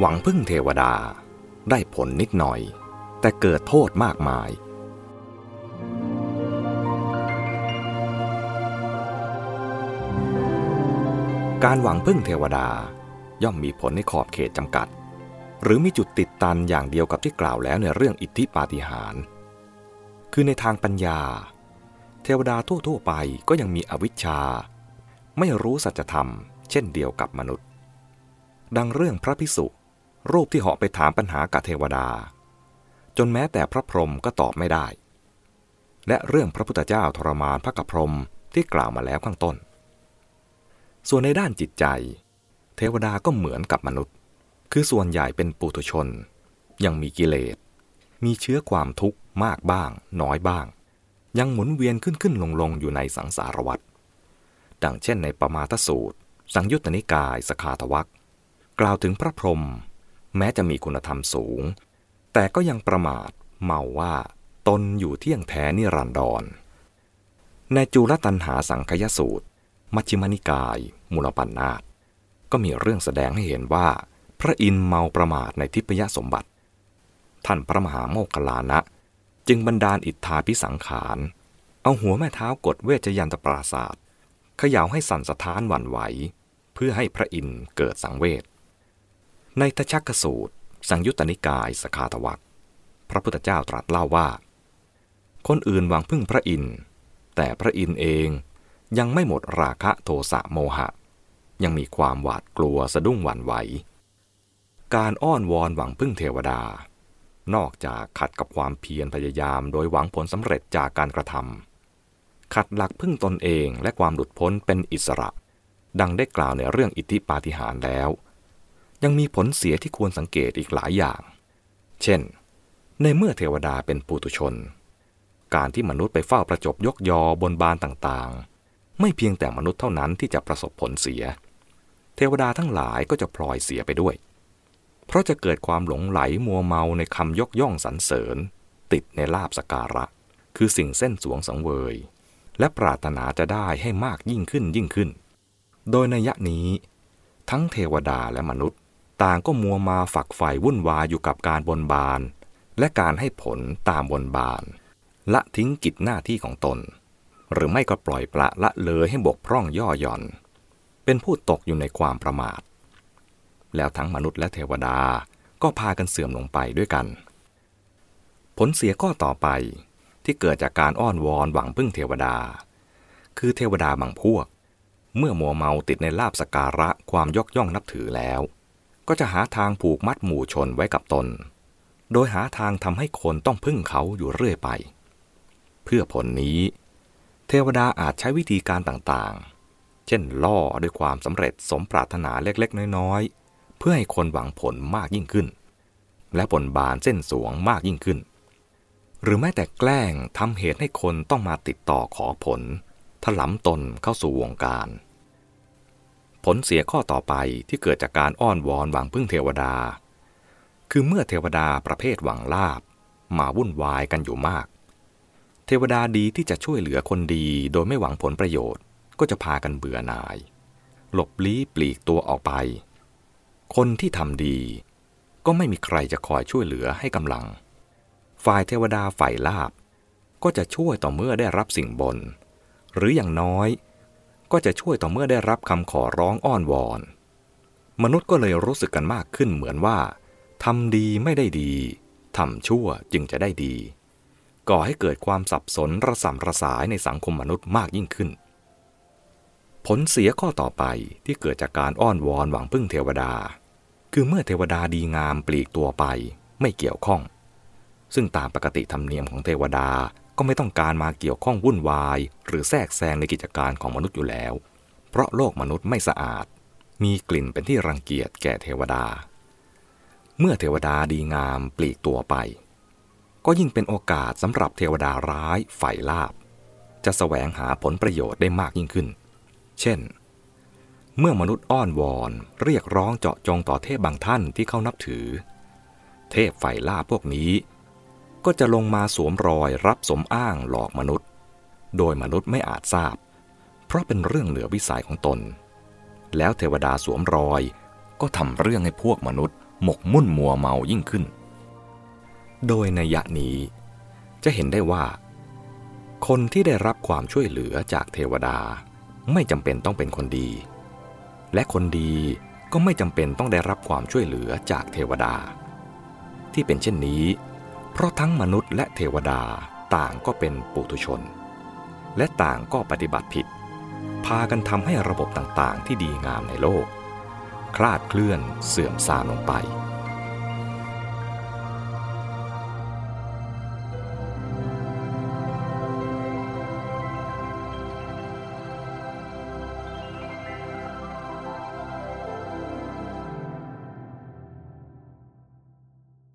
หวังพึ่งเทวดาได้ผลนิดหน่อย แต่เกิดโทษมากมาย การหวังพึ่งเทวดาย่อมมีผลในขอบเขตจำกัด หรือมีจุดติดตันอย่างเดียวกับที่กล่าวแล้วในเรื่องอิทธิปาฏิหาริย์คือในทางปัญญา เทวดาทั่วๆไปก็ยังมีอวิชชา ไม่รู้สัจธรรม เช่นเดียวกับมนุษย์ ดังเรื่องพระพิสุ รูปที่เหาะไปถามปัญหากับเทวดา จนแม้แต่พระพรหมก็ตอบไม่ได้ และเรื่องพระพุทธเจ้าทรมานพระกับพรหมที่กล่าวมาแล้วข้างต้น ส่วนในด้านจิตใจ เทวดาก็เหมือนกับมนุษย์ คือส่วนใหญ่เป็นปุถุชน ยังมีกิเลส มีเชื้อความทุกข์มากบ้าง น้อยบ้าง ยังหมุนเวียนขึ้นขึ้นลงลงอยู่ในสังสารวัฏดังเช่นในปมาทสูตร สังยุตตนิกายสคาทวักกล่าวถึงพระพรหม แม้จะมีคุณธรรมสูง แต่ก็ยังประมาทเมาว่าตนอยู่เที่ยงแท้นิรันดร ในจุลตันหาสังคยสูตร มัชฌิมนิกาย มูลปัญนาตก็มีเรื่องแสดงให้เห็นว่า พระอินเมาประมาทในทิพยสมบัติ ท่านพระมหาโมคคลานะ จึงบันดาลอิทธาพิสังขาร เอาหัวแม่เท้ากดเวชยันตปราศาสตร์เขย่าให้สั่นสะท้านหวั่นไหว เพื่อให้พระอินเกิดสังเวช ในทชักสูตร สังยุตตนิกายสคาตวักพระพุทธเจ้าตรัสเล่าว่า คนอื่นหวังพึ่งพระอินทร์แต่พระอินทร์เองยังไม่หมดราคะโทสะโมหะ ยังมีความหวาดกลัวสะดุ้งหวั่นไหว การอ้อนวอนหวังพึ่งเทวดา นอกจากขัดกับความเพียรพยายามโดยหวังผลสำเร็จจากการกระทำขัดหลักพึ่งตนเองและความหลุดพ้นเป็นอิสระ ดังได้กล่าวในเรื่องอิทธิปาฏิหาริย์แล้ว ยังมีผลเสียที่ควรสังเกตอีกหลายอย่าง เช่น ในเมื่อเทวดาเป็นปุตุชน การที่มนุษย์ไปเฝ้าประจบยกยอบนบานต่างๆ ไม่เพียงแต่มนุษย์เท่านั้นที่จะประสบผลเสีย เทวดาทั้งหลายก็จะพลอยเสียไปด้วย เพราะจะเกิดความหลงไหลมัวเมาในคำยกย่องสรรเสริญ ติดในลาบสการะ คือสิ่งเส้นสวงสังเวย และปรารถนาจะได้ให้มากยิ่งขึ้นยิ่งขึ้น โดยในยะนี้ ทั้งเทวดาและมนุษย์ ต่างก็มัวมาฝักใฝ่วุ่นวายอยู่กับการบนบาน และการให้ผลตามบนบาน ละทิ้งกิจหน้าที่ของตน หรือไม่ก็ปล่อยปละละเลยให้บกพร่องย่อหย่อน เป็นผู้ตกอยู่ในความประมาท แล้วทั้งมนุษย์และเทวดาก็พากันเสื่อมลงไปด้วยกัน ผลเสียข้อต่อไปที่เกิดจากการอ้อนวอนหวังพึ่งเทวดา คือเทวดาบางพวก เมื่อมัวเมาติดในลาบสการะความยกย่องนับถือแล้ว ก็จะหาทางผูกมัดหมู่ชนไว้กับตน โดยหาทางทำให้คนต้องพึ่งเขาอยู่เรื่อยไป เพื่อผลนี้ เทวดาอาจใช้วิธีการต่างๆ เช่นล่อด้วยความสำเร็จสมปรารถนาเล็กๆ น้อยๆ เพื่อให้คนหวังผลมากยิ่งขึ้น และบนบานเส้นสวงมากยิ่งขึ้น หรือแม้แต่แกล้งทำเหตุให้คนต้องมาติดต่อขอผลถลำตนเข้าสู่วงการ ผลเสียข้อต่อไปที่เกิดจากการอ้อนวอนหวังพึ่งเทวดา คือเมื่อเทวดาประเภทหวังลาบ มาวุ่นวายกันอยู่มาก เทวดาดีที่จะช่วยเหลือคนดีโดยไม่หวังผลประโยชน์ ก็จะพากันเบื่อหน่าย หลบลี้ปลีกตัวออกไป คนที่ทำดี ก็ไม่มีใครจะคอยช่วยเหลือให้กำลัง ฝ่ายเทวดาฝ่ายลาบ ก็จะช่วยต่อเมื่อได้รับสิ่งบน หรืออย่างน้อย ก็จะช่วยต่อเมื่อได้รับคำขอร้องอ้อนวอน มนุษย์ก็เลยรู้สึกกันมากขึ้นเหมือนว่าทำดีไม่ได้ดีทำชั่วจึงจะได้ดี ก่อให้เกิดความสับสนระสำระสายในสังคมมนุษย์มากยิ่งขึ้น ผลเสียข้อต่อไปที่เกิดจากการอ้อนวอนหวังพึ่งเทวดา คือเมื่อเทวดาดีงามปลีกตัวไปไม่เกี่ยวข้อง ซึ่งตามปกติธรรมเนียมของเทวดา ก็ไม่ต้องการมาเกี่ยวข้องวุ่นวาย หรือแทรกแซงในกิจการของมนุษย์อยู่แล้ว เพราะโลกมนุษย์ไม่สะอาด มีกลิ่นเป็นที่รังเกียจแก่เทวดา เมื่อเทวดาดีงามปลีกตัวไป ก็ยิ่งเป็นโอกาสสำหรับเทวดาร้ายฝ่ายลาบ จะสแสวงหาผลประโยชน์ได้มากยิ่งขึ้น เช่น เมื่อมนุษย์อ้อนวอนเรียกร้องเจาะจงต่อเทพบางท่านที่เขานับถือ เทพฝ่ายลาบพวกนี้ ก็จะลงมาสวมรอยรับสมอ้างหลอกมนุษย์ โดยมนุษย์ไม่อาจทราบ เพราะเป็นเรื่องเหนือวิสัยของตน แล้วเทวดาสวมรอยก็ทำเรื่องให้พวกมนุษย์หมกมุ่นมัวเมายิ่งขึ้น โดยในยะนี้ จะเห็นได้ว่า คนที่ได้รับความช่วยเหลือจากเทวดาไม่จำเป็นต้องเป็นคนดี และคนดีก็ไม่จำเป็นต้องได้รับความช่วยเหลือจากเทวดา ที่เป็นเช่นนี้ เพราะทั้งมนุษย์และเทวดาต่างก็เป็นปุถุชน และต่างก็ปฏิบัติผิด พากันทำให้ระบบต่างๆ ที่ดีงามในโลก คลาดเคลื่อนเสื่อมทรามลงไป